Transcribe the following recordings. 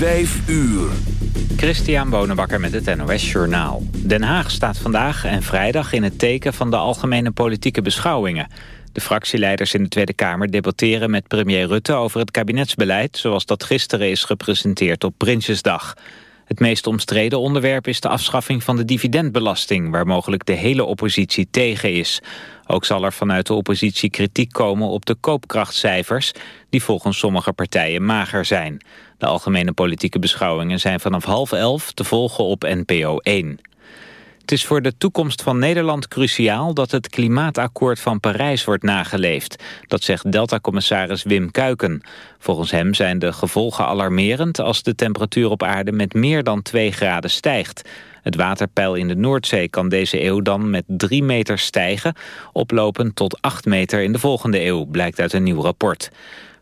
Vijf uur. Christian Bonenbakker met het NOS Journaal. Den Haag staat vandaag en vrijdag in het teken van de algemene politieke beschouwingen. De fractieleiders in de Tweede Kamer debatteren met premier Rutte over het kabinetsbeleid... zoals dat gisteren is gepresenteerd op Prinsjesdag. Het meest omstreden onderwerp is de afschaffing van de dividendbelasting... waar mogelijk de hele oppositie tegen is. Ook zal er vanuit de oppositie kritiek komen op de koopkrachtcijfers... die volgens sommige partijen mager zijn. De algemene politieke beschouwingen zijn vanaf half elf te volgen op NPO 1. Het is voor de toekomst van Nederland cruciaal dat het klimaatakkoord van Parijs wordt nageleefd. Dat zegt Delta-commissaris Wim Kuiken. Volgens hem zijn de gevolgen alarmerend als de temperatuur op aarde met meer dan 2 graden stijgt. Het waterpeil in de Noordzee kan deze eeuw dan met 3 meter stijgen, oplopend tot 8 meter in de volgende eeuw, blijkt uit een nieuw rapport.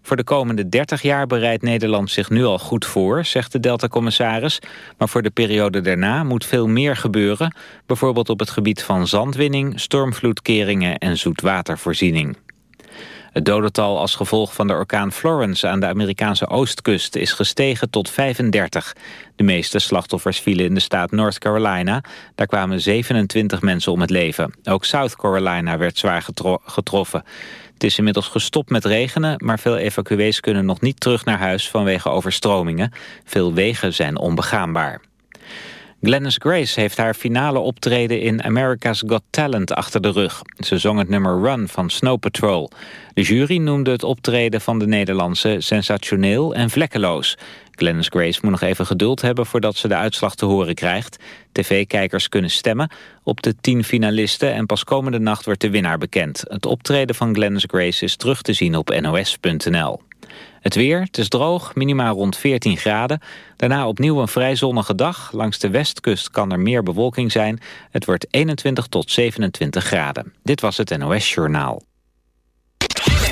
Voor de komende 30 jaar bereidt Nederland zich nu al goed voor, zegt de Delta-commissaris. Maar voor de periode daarna moet veel meer gebeuren. Bijvoorbeeld op het gebied van zandwinning, stormvloedkeringen en zoetwatervoorziening. Het dodental als gevolg van de orkaan Florence aan de Amerikaanse oostkust is gestegen tot 35. De meeste slachtoffers vielen in de staat North Carolina. Daar kwamen 27 mensen om het leven. Ook South Carolina werd zwaar getroffen. Het is inmiddels gestopt met regenen, maar veel evacuees kunnen nog niet terug naar huis vanwege overstromingen. Veel wegen zijn onbegaanbaar. Glennis Grace heeft haar finale optreden in America's Got Talent achter de rug. Ze zong het nummer Run van Snow Patrol. De jury noemde het optreden van de Nederlandse sensationeel en vlekkeloos. Glennis Grace moet nog even geduld hebben voordat ze de uitslag te horen krijgt. TV-kijkers kunnen stemmen op de tien finalisten en pas komende nacht wordt de winnaar bekend. Het optreden van Glennis Grace is terug te zien op nos.nl. Het weer, het is droog, minimaal rond 14 graden. Daarna opnieuw een vrij zonnige dag. Langs de westkust kan er meer bewolking zijn. Het wordt 21 tot 27 graden. Dit was het NOS Journaal.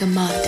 Like a moth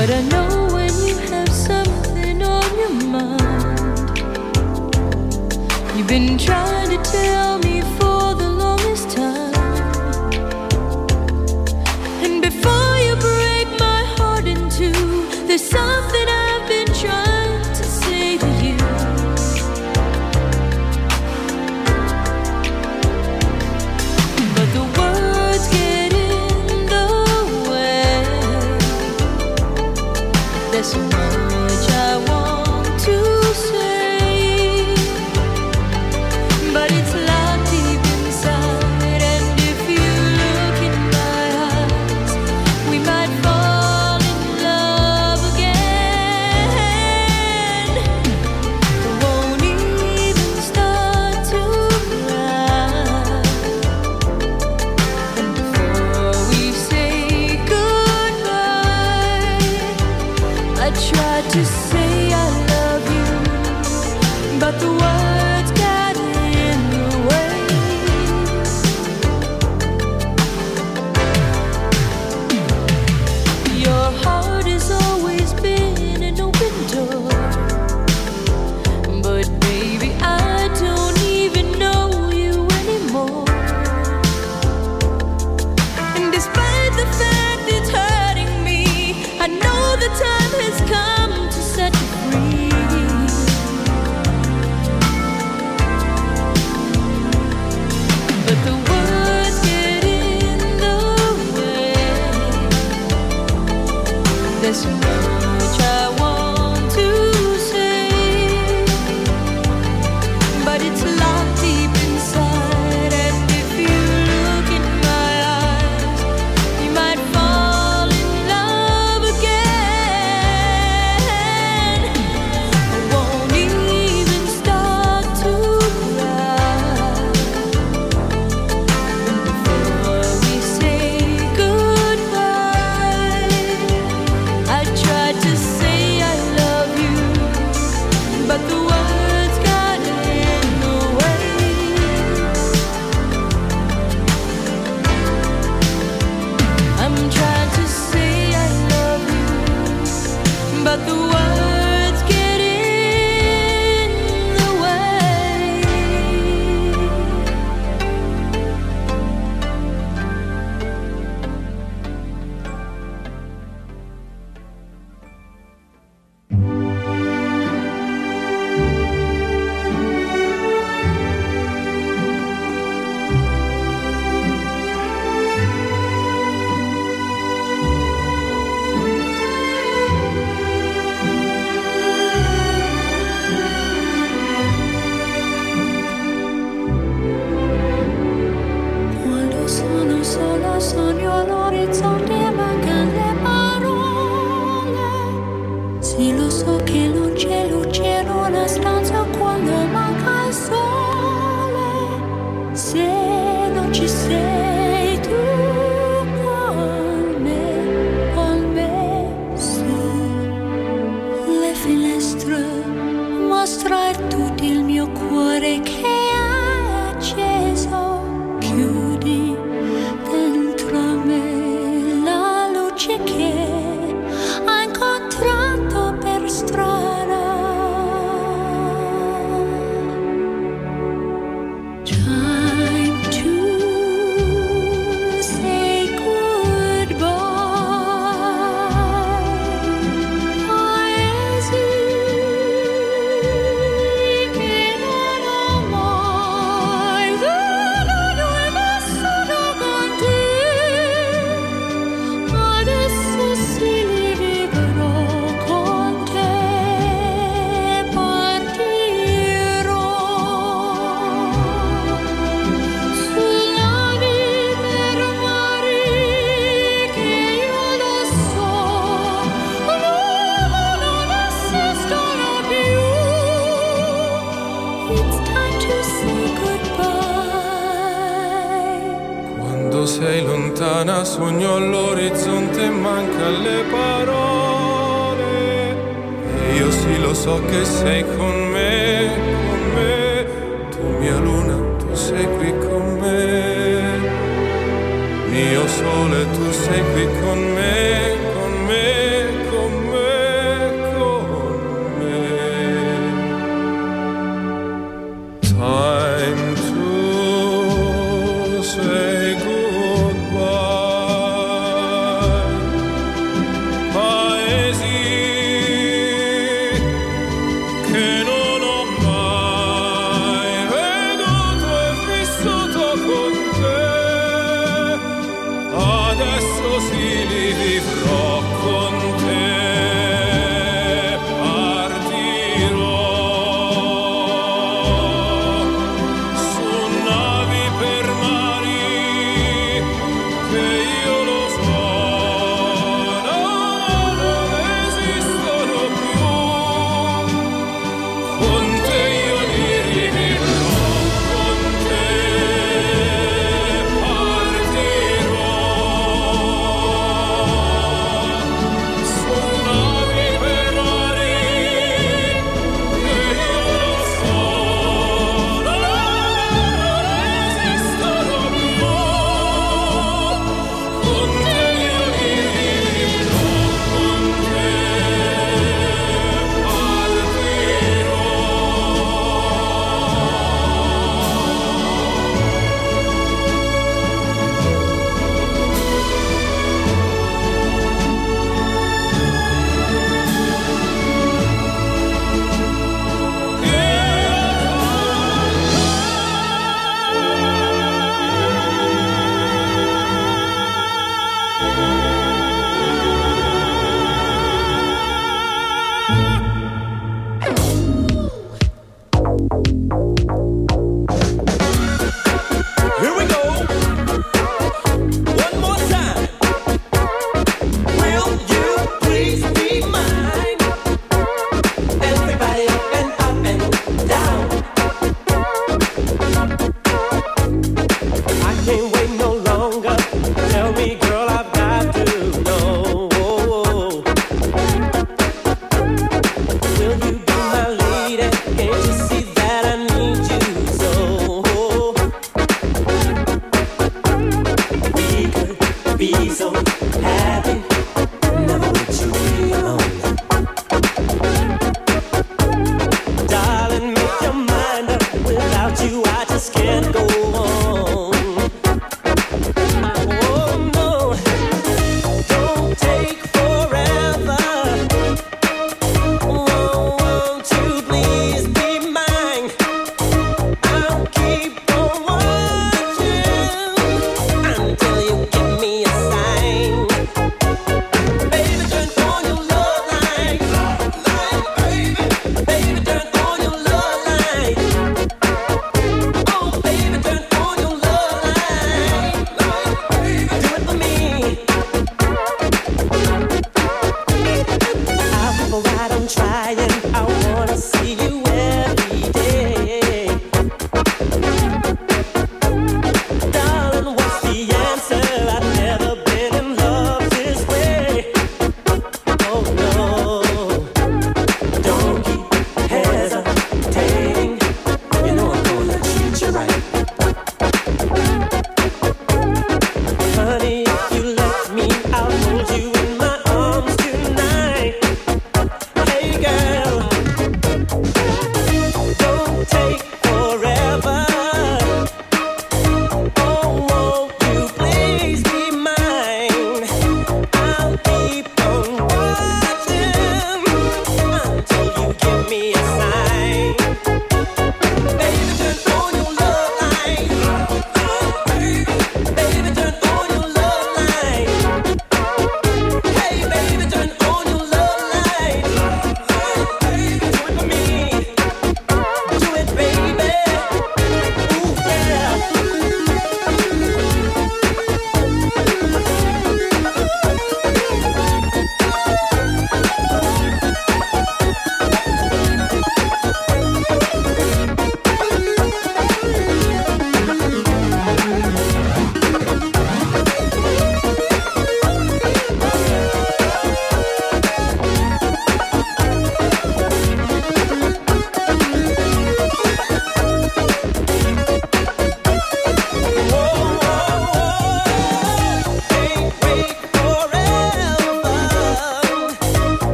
But I know when you have something on your mind, you've been trying to tell me.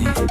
me.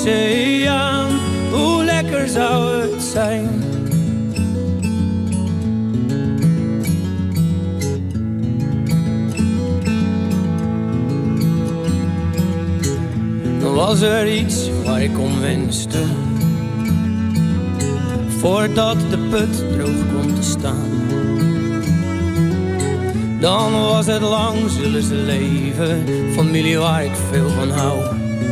oceaan, hoe lekker zou het zijn? Was er iets waar ik om wenste, voordat de put droog komt te staan? Dan was het lang zullen ze leven, familie waar ik veel van hou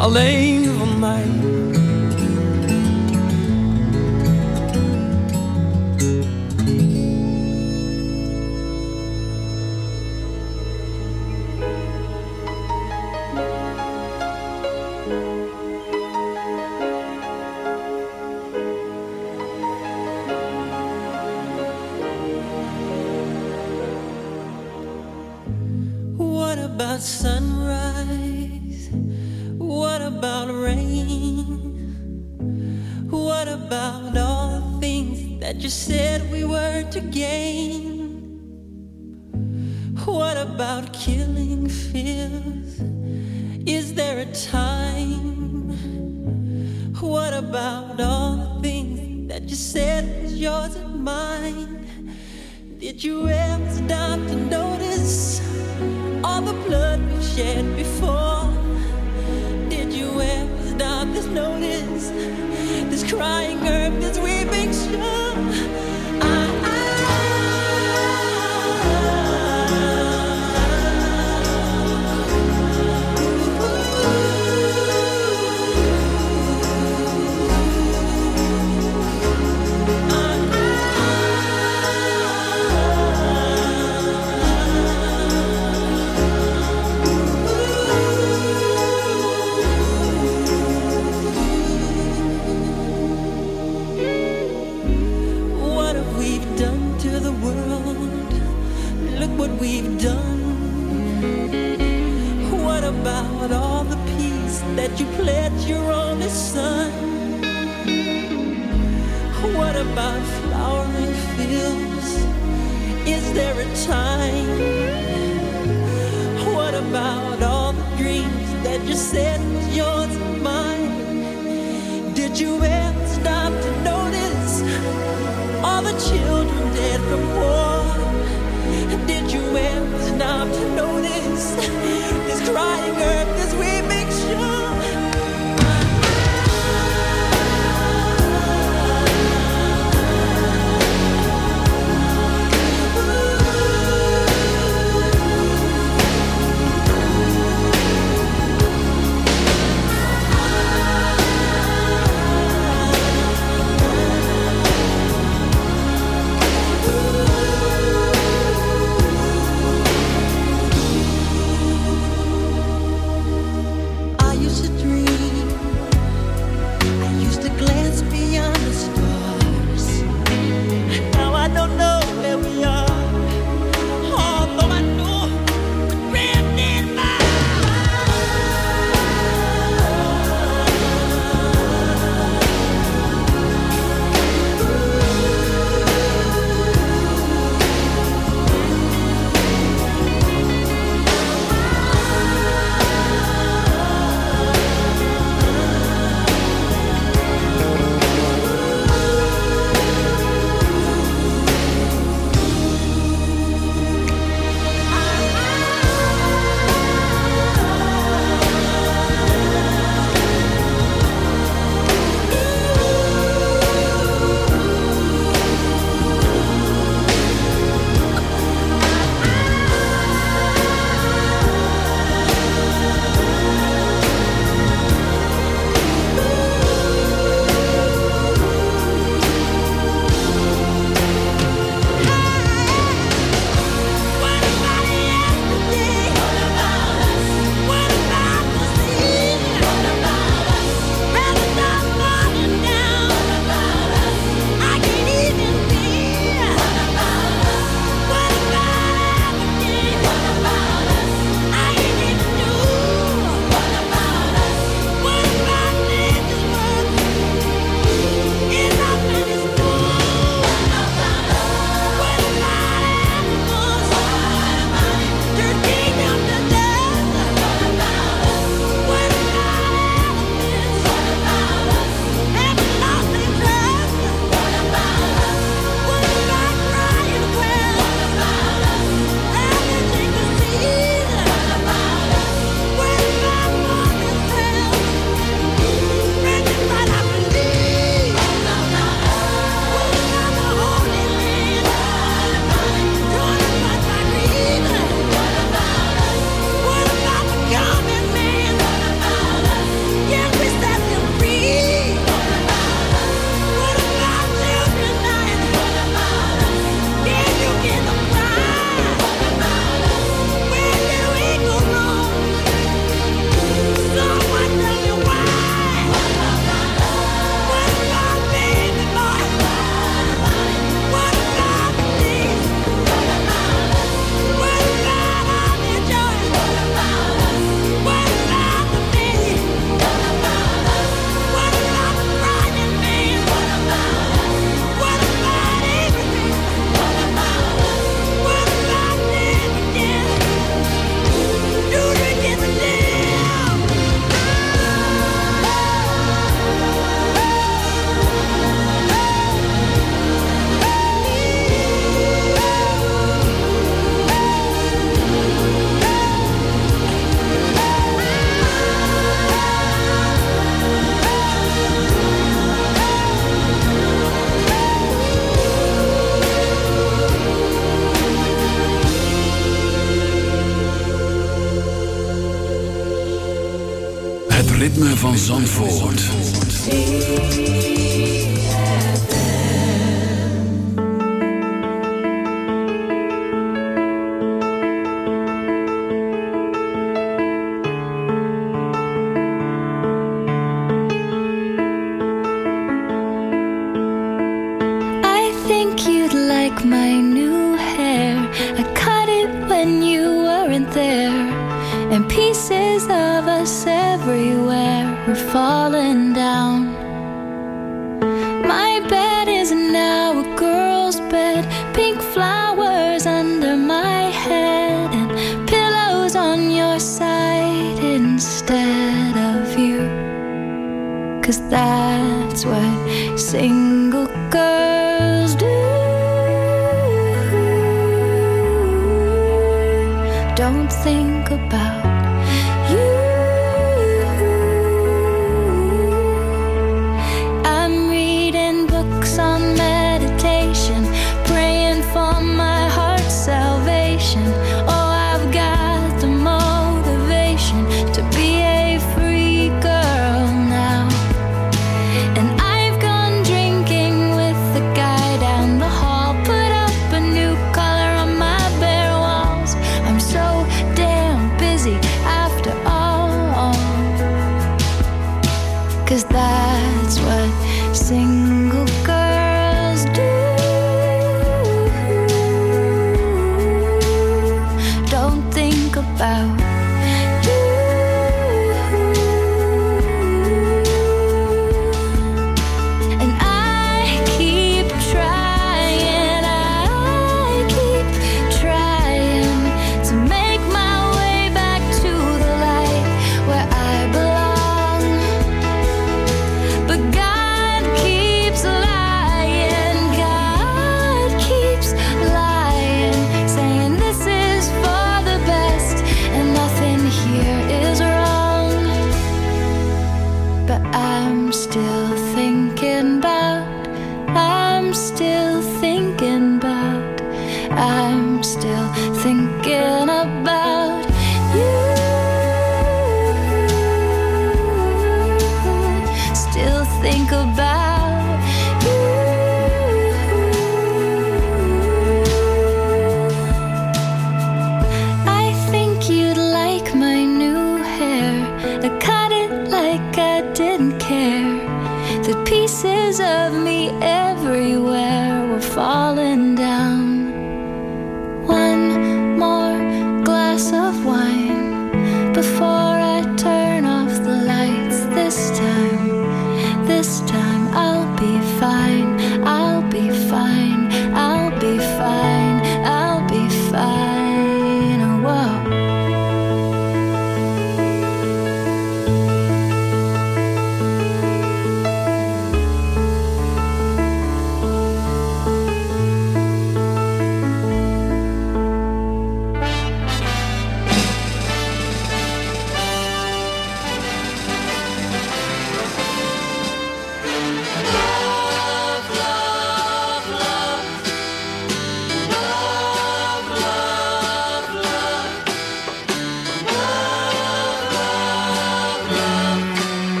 Alleen you you said yours and mine? Did you ever stop to notice all the children dead from war? Did you ever stop to notice this crying earth, this weeping?